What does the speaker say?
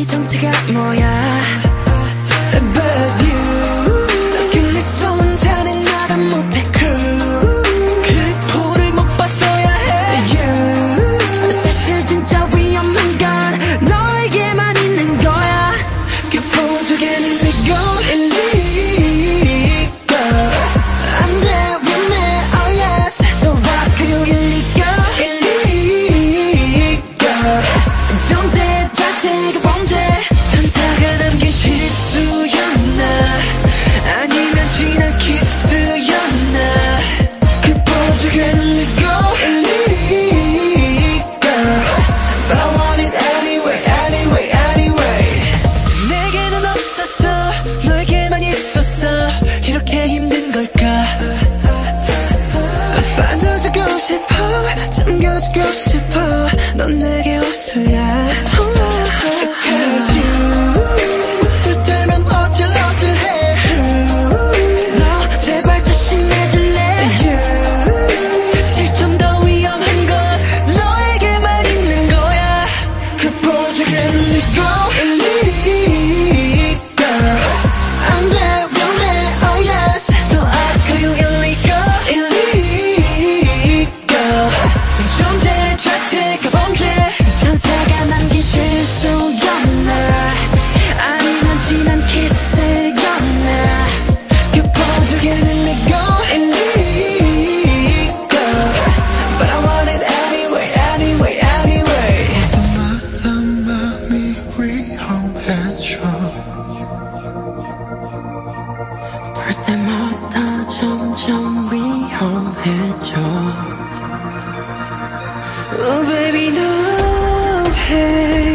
이 정체가 뭐야? 좀 위험해져 Oh baby 너의